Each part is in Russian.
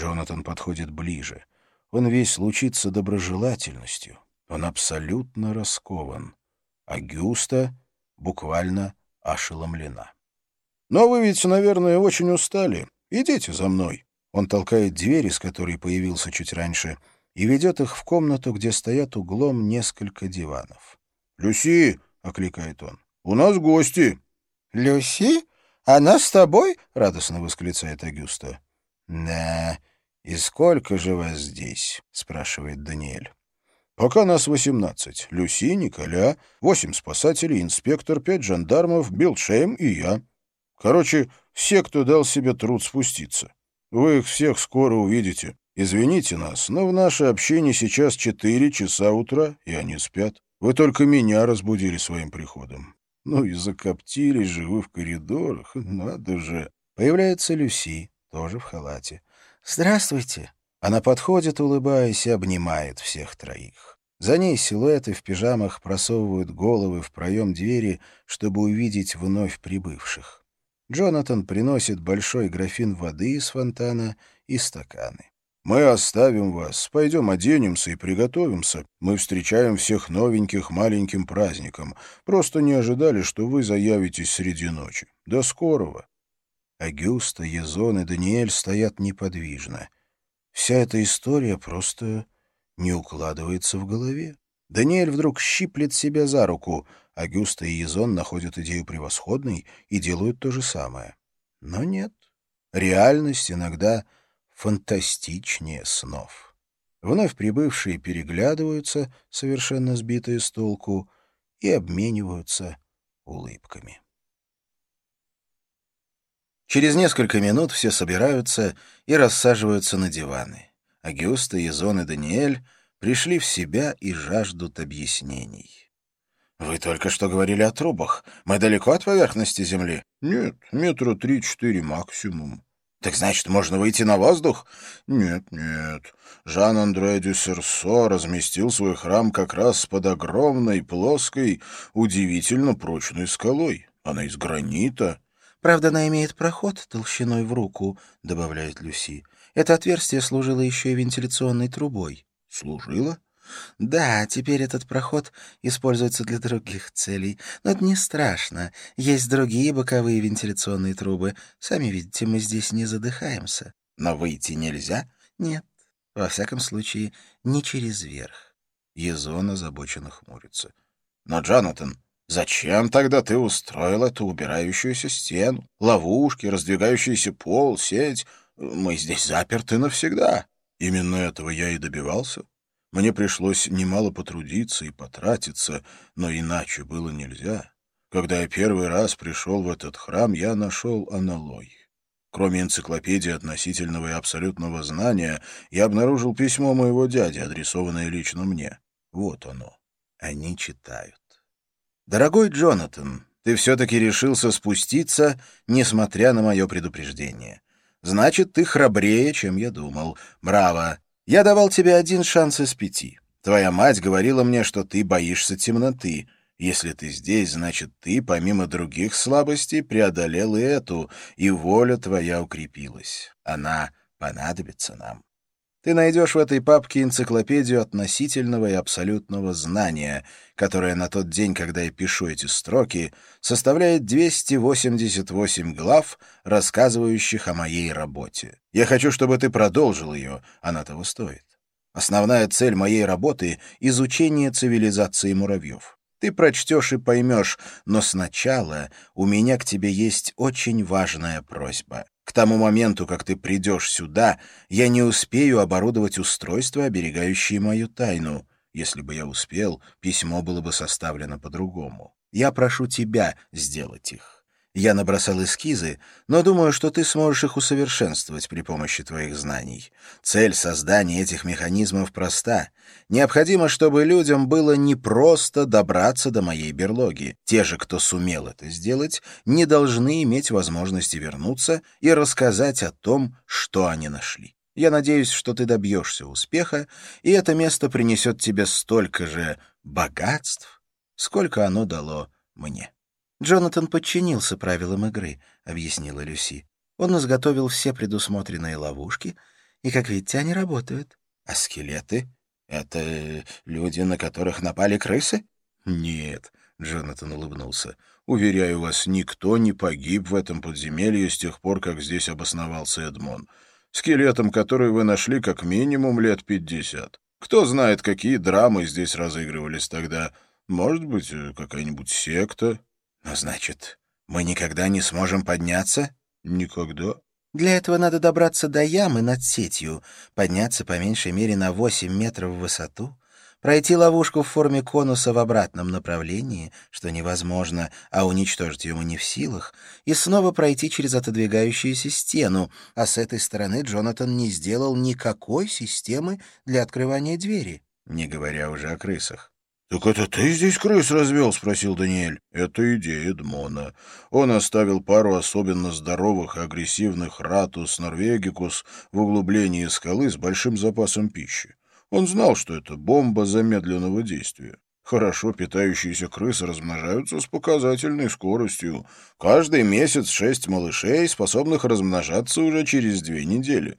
Джонатан подходит ближе. Он весь лучится доброжелательностью. Он абсолютно раскован. А Гюста буквально ошеломлена. «Но вы ведь, наверное, очень устали. Идите за мной». Он толкает дверь, из которой появился чуть раньше, и ведет их в комнату, где стоят углом несколько диванов. «Люси!» — окликает он. «У нас гости!» «Люси? Она с тобой?» — радостно восклицает Агюста. «Да, и сколько же вас здесь?» — спрашивает Даниэль. «Пока нас восемнадцать. Люси, Николя, восемь спасателей, инспектор, пять жандармов, Билдшейм и я. Короче, все, кто дал себе труд спуститься. Вы их всех скоро увидите. Извините нас, но в нашей общине сейчас четыре часа утра, и они спят. Вы только меня разбудили своим приходом. Ну и закоптились же вы в коридорах, надо же. Появляется Люси, тоже в халате. «Здравствуйте!» Она подходит, улыбаясь, и обнимает всех троих. За ней силуэты в пижамах просовывают головы в проем двери, чтобы увидеть вновь прибывших. Джонатан приносит большой графин воды из фонтана и стаканы. «Мы оставим вас, пойдем оденемся и приготовимся. Мы встречаем всех новеньких маленьким праздником. Просто не ожидали, что вы заявитесь среди ночи. До скорого!» Агюста, Езон и Даниэль стоят неподвижно. Вся эта история просто не укладывается в голове. Даниэль вдруг щиплет себя за руку. Агюста и Езон находят идею превосходной и делают то же самое. Но нет. Реальность иногда фантастичнее снов. Вновь прибывшие переглядываются, совершенно сбитые с толку, и обмениваются улыбками. Через несколько минут все собираются и рассаживаются на диваны. Агюста, Езон и Даниэль пришли в себя и жаждут объяснений. «Вы только что говорили о трубах. Мы далеко от поверхности Земли?» «Нет, метра три-четыре максимум». «Так значит, можно выйти на воздух?» «Нет, нет. Жан-Андре Дюссерсо разместил свой храм как раз под огромной, плоской, удивительно прочной скалой. Она из гранита». Правда, она имеет проход толщиной в руку, — добавляет Люси. Это отверстие служило еще и вентиляционной трубой. — Служило? — Да, теперь этот проход используется для других целей. Но это не страшно. Есть другие боковые вентиляционные трубы. Сами видите, мы здесь не задыхаемся. — Но выйти нельзя? — Нет. Во всяком случае, не через верх. Езон озабоченно хмурится. — Но, Джонатан, Зачем тогда ты устроил эту убирающуюся стену, ловушки, раздвигающийся пол, сеть? Мы здесь заперты навсегда. Именно этого я и добивался. Мне пришлось немало потрудиться и потратиться, но иначе было нельзя. Когда я первый раз пришел в этот храм, я нашел аналой. Кроме энциклопедии относительного и абсолютного знания, я обнаружил письмо моего дяди, адресованное лично мне. Вот оно. Они читают. «Дорогой Джонатан, ты все-таки решился спуститься, несмотря на мое предупреждение. Значит, ты храбрее, чем я думал. Браво! Я давал тебе один шанс из пяти. Твоя мать говорила мне, что ты боишься темноты. Если ты здесь, значит, ты, помимо других слабостей, преодолел и эту, и воля твоя укрепилась. Она понадобится нам. Ты найдешь в этой папке энциклопедию относительного и абсолютного знания, которая на тот день, когда я пишу эти строки, составляет 288 глав, рассказывающих о моей работе. Я хочу, чтобы ты продолжил ее, она того стоит. Основная цель моей работы — изучение цивилизации муравьев. Ты прочтешь и поймешь, но сначала у меня к тебе есть очень важная просьба. К тому моменту, как ты придешь сюда, я не успею оборудовать устройства, оберегающие мою тайну. Если бы я успел, письмо было бы составлено по-другому. Я прошу тебя сделать их. Я набросал эскизы, но думаю, что ты сможешь их усовершенствовать при помощи твоих знаний. Цель создания этих механизмов проста. Необходимо, чтобы людям было не просто добраться до моей берлоги. Те же, кто сумел это сделать, не должны иметь возможности вернуться и рассказать о том, что они нашли. Я надеюсь, что ты добьешься успеха, и это место принесет тебе столько же богатств, сколько оно дало мне. «Джонатан подчинился правилам игры», — объяснила Люси. «Он изготовил все предусмотренные ловушки И, как видите, они работают. А скелеты? Это люди, на которых напали крысы? Нет, Джонатан улыбнулся. Уверяю вас, никто не погиб в этом подземелье с тех пор, как здесь обосновался Эдмон. Скелетом, который вы нашли, как минимум лет пятьдесят. Кто знает, какие драмы здесь разыгрывались тогда. Может быть, какая-нибудь секта? Ну, значит, мы никогда не сможем подняться? Никогда. Для этого надо добраться до ямы над сетью, подняться по меньшей мере на 8 метров в высоту, пройти ловушку в форме конуса в обратном направлении, что невозможно, а уничтожить ее мы не в силах, и снова пройти через отодвигающуюся стену, а с этой стороны Джонатан не сделал никакой системы для открывания двери, не говоря уже о крысах. «Так это ты здесь крыс развел?» — спросил Даниэль. «Это идея Эдмона. Он оставил пару особенно здоровых и агрессивных ратус норвегикус в углублении скалы с большим запасом пищи. Он знал, что это бомба замедленного действия. Хорошо питающиеся крысы размножаются с показательной скоростью. Каждый месяц шесть малышей, способных размножаться уже через две недели».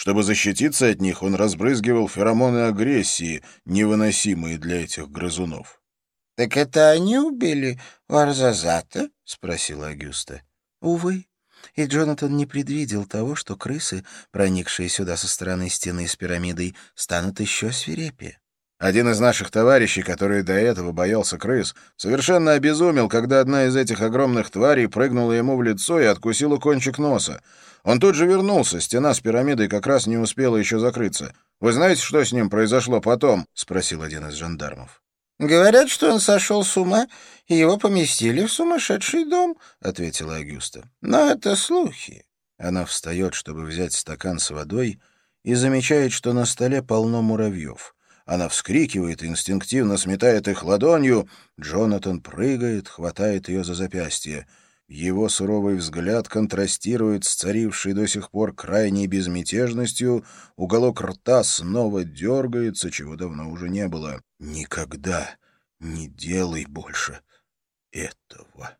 Чтобы защититься от них, он разбрызгивал феромоны агрессии, невыносимые для этих грызунов. — Так это они убили Варзазата? — спросила Агюста. — Увы. И Джонатан не предвидел того, что крысы, проникшие сюда со стороны стены с пирамидой, станут еще свирепее. Один из наших товарищей, который до этого боялся крыс, совершенно обезумел, когда одна из этих огромных тварей прыгнула ему в лицо и откусила кончик носа. Он тут же вернулся, стена с пирамидой как раз не успела еще закрыться. «Вы знаете, что с ним произошло потом?» — спросил один из жандармов. «Говорят, что он сошел с ума, и его поместили в сумасшедший дом», — ответила Агюста. «Но это слухи». Она встает, чтобы взять стакан с водой, и замечает, что на столе полно муравьев — она вскрикивает, инстинктивно сметает их ладонью. Джонатан прыгает, хватает ее за запястье. Его суровый взгляд контрастирует с царившей до сих пор крайней безмятежностью. Уголок рта снова дергается, чего давно уже не было. «Никогда не делай больше этого».